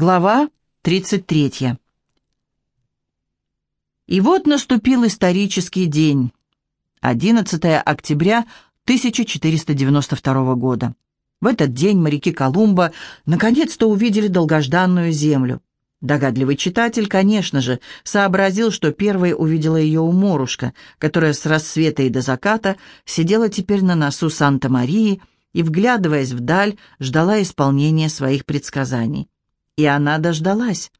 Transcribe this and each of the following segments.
Глава 33. И вот наступил исторический день, 11 октября 1492 года. В этот день моряки Колумба наконец-то увидели долгожданную землю. Догадливый читатель, конечно же, сообразил, что первой увидела ее уморушка, которая с рассвета и до заката сидела теперь на носу Санта-Марии и, вглядываясь вдаль, ждала исполнения своих предсказаний. И она дождалась.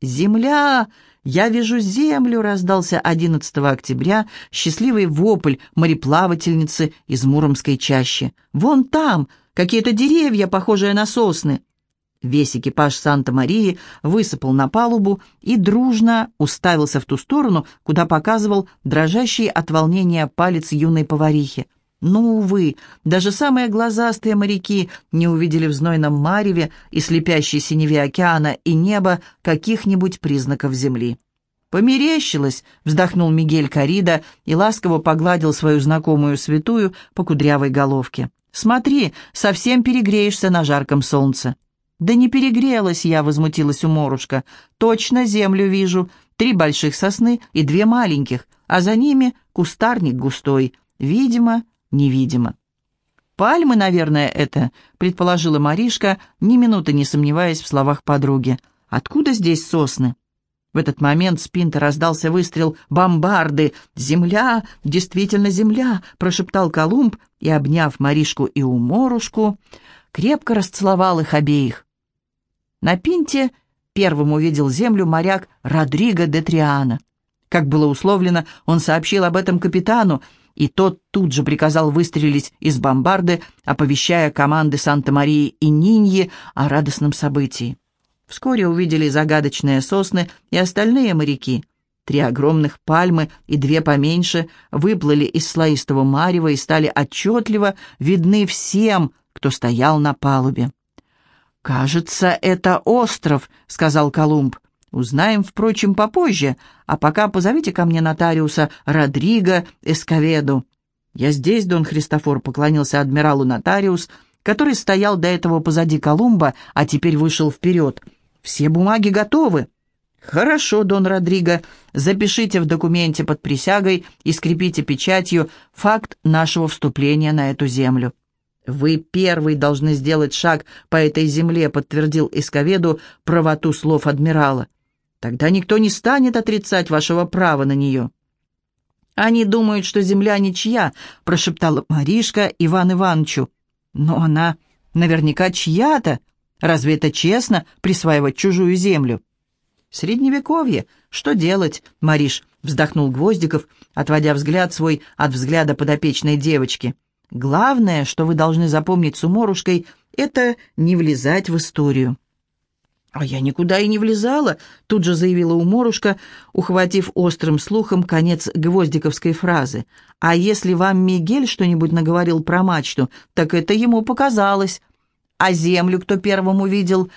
«Земля! Я вижу землю!» — раздался 11 октября счастливый вопль мореплавательницы из Муромской чащи. «Вон там! Какие-то деревья, похожие на сосны!» Весь экипаж Санта-Марии высыпал на палубу и дружно уставился в ту сторону, куда показывал дрожащий от волнения палец юной поварихи. Но, увы, даже самые глазастые моряки не увидели в знойном мареве и слепящей синеве океана и неба каких-нибудь признаков земли. «Померещилось!» — вздохнул Мигель Карида и ласково погладил свою знакомую святую по кудрявой головке. «Смотри, совсем перегреешься на жарком солнце». «Да не перегрелась я», — возмутилась уморушка. «Точно землю вижу. Три больших сосны и две маленьких, а за ними кустарник густой. Видимо, невидимо. «Пальмы, наверное, это», — предположила Маришка, ни минуты не сомневаясь в словах подруги. «Откуда здесь сосны?» В этот момент с пинта раздался выстрел бомбарды. «Земля! Действительно земля!» — прошептал Колумб и, обняв Маришку и Уморушку, крепко расцеловал их обеих. На пинте первым увидел землю моряк Родриго де Триана. Как было условлено, он сообщил об этом капитану, и тот тут же приказал выстрелить из бомбарды, оповещая команды Санта-Марии и Ниньи о радостном событии. Вскоре увидели загадочные сосны и остальные моряки. Три огромных пальмы и две поменьше выплыли из слоистого марева и стали отчетливо видны всем, кто стоял на палубе. «Кажется, это остров», — сказал Колумб. Узнаем, впрочем, попозже, а пока позовите ко мне нотариуса Родриго Эсковеду». «Я здесь, Дон Христофор», — поклонился адмиралу нотариус, который стоял до этого позади Колумба, а теперь вышел вперед. «Все бумаги готовы». «Хорошо, Дон Родриго, запишите в документе под присягой и скрепите печатью факт нашего вступления на эту землю». «Вы первый должны сделать шаг по этой земле», — подтвердил Исковеду правоту слов адмирала. Тогда никто не станет отрицать вашего права на нее». «Они думают, что земля ничья», — прошептала Маришка Иван Ивановичу. «Но она наверняка чья-то. Разве это честно присваивать чужую землю?» «Средневековье. Что делать?» — Мариш вздохнул Гвоздиков, отводя взгляд свой от взгляда подопечной девочки. «Главное, что вы должны запомнить с уморушкой, это не влезать в историю». «А я никуда и не влезала», — тут же заявила уморушка, ухватив острым слухом конец гвоздиковской фразы. «А если вам Мигель что-нибудь наговорил про мачту, так это ему показалось. А землю кто первым увидел?»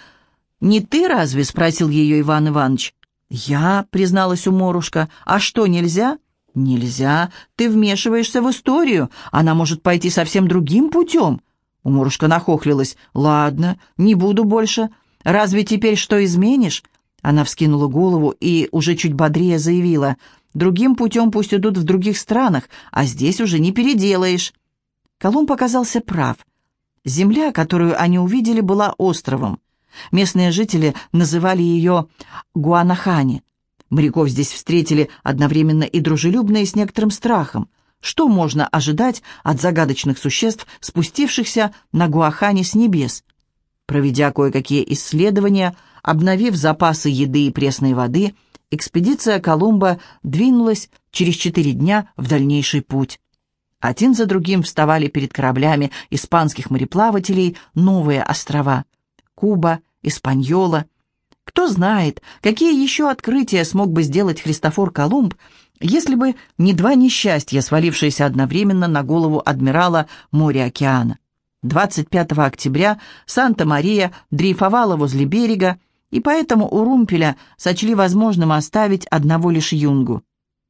«Не ты разве?» — спросил ее Иван Иванович. «Я», — призналась уморушка. «А что, нельзя?» «Нельзя. Ты вмешиваешься в историю. Она может пойти совсем другим путем». Уморушка нахохлилась. «Ладно, не буду больше». Разве теперь что изменишь?» Она вскинула голову и уже чуть бодрее заявила. «Другим путем пусть идут в других странах, а здесь уже не переделаешь». Колумб оказался прав. Земля, которую они увидели, была островом. Местные жители называли ее Гуанахани. Моряков здесь встретили одновременно и дружелюбно, и с некоторым страхом. Что можно ожидать от загадочных существ, спустившихся на Гуахане с небес? Проведя кое-какие исследования, обновив запасы еды и пресной воды, экспедиция Колумба двинулась через четыре дня в дальнейший путь. Один за другим вставали перед кораблями испанских мореплавателей новые острова — Куба, Испаньола. Кто знает, какие еще открытия смог бы сделать Христофор Колумб, если бы не два несчастья, свалившиеся одновременно на голову адмирала моря-океана. 25 октября Санта-Мария дрейфовала возле берега, и поэтому у Румпеля сочли возможным оставить одного лишь юнгу.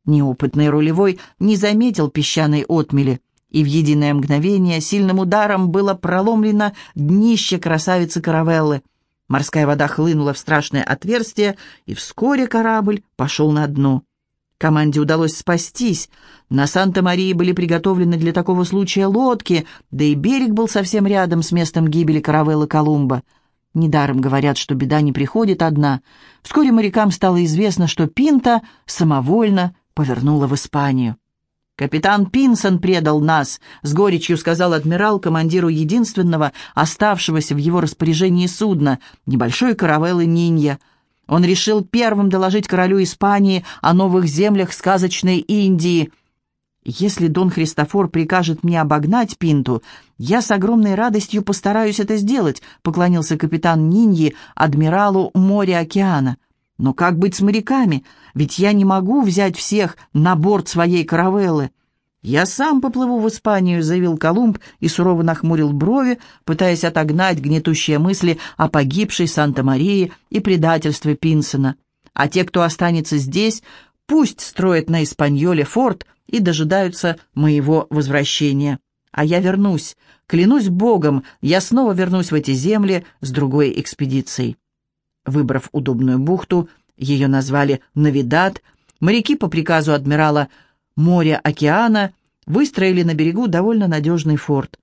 Неопытный рулевой не заметил песчаной отмели, и в единое мгновение сильным ударом было проломлено днище красавицы Каравеллы. Морская вода хлынула в страшное отверстие, и вскоре корабль пошел на дно. Команде удалось спастись. На Санта-Марии были приготовлены для такого случая лодки, да и берег был совсем рядом с местом гибели каравеллы Колумба. Недаром говорят, что беда не приходит одна. Вскоре морякам стало известно, что Пинта самовольно повернула в Испанию. «Капитан Пинсон предал нас», — с горечью сказал адмирал командиру единственного, оставшегося в его распоряжении судна, небольшой каравеллы Нинья. Он решил первым доложить королю Испании о новых землях сказочной Индии. «Если Дон Христофор прикажет мне обогнать Пинту, я с огромной радостью постараюсь это сделать», — поклонился капитан Ниньи адмиралу моря-океана. Но как быть с моряками? Ведь я не могу взять всех на борт своей каравеллы. «Я сам поплыву в Испанию», — заявил Колумб и сурово нахмурил брови, пытаясь отогнать гнетущие мысли о погибшей Санта-Марии и предательстве Пинсона. «А те, кто останется здесь, пусть строят на Испаньоле форт и дожидаются моего возвращения. А я вернусь, клянусь Богом, я снова вернусь в эти земли с другой экспедицией». Выбрав удобную бухту, ее назвали Навидат, моряки по приказу адмирала моря-океана выстроили на берегу довольно надежный форт.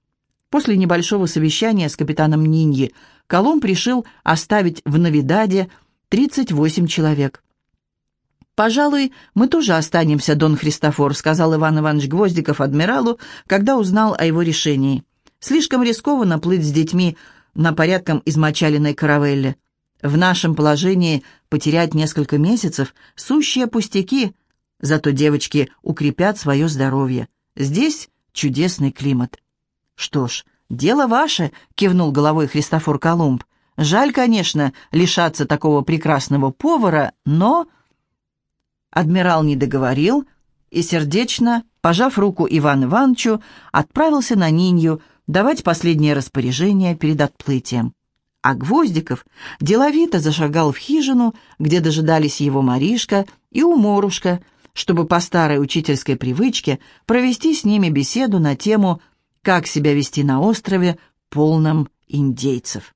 После небольшого совещания с капитаном Ниньи Колумб решил оставить в Навидаде 38 человек. «Пожалуй, мы тоже останемся, Дон Христофор», сказал Иван Иванович Гвоздиков адмиралу, когда узнал о его решении. «Слишком рискованно плыть с детьми на порядком измочаленной каравелле. В нашем положении потерять несколько месяцев – сущие пустяки, зато девочки укрепят свое здоровье. Здесь чудесный климат. Что ж, дело ваше, кивнул головой Христофор Колумб. Жаль, конечно, лишаться такого прекрасного повара, но... Адмирал не договорил и сердечно, пожав руку Ивану Ивановичу, отправился на Нинью давать последнее распоряжение перед отплытием а Гвоздиков деловито зашагал в хижину, где дожидались его Маришка и Уморушка, чтобы по старой учительской привычке провести с ними беседу на тему «Как себя вести на острове, полном индейцев».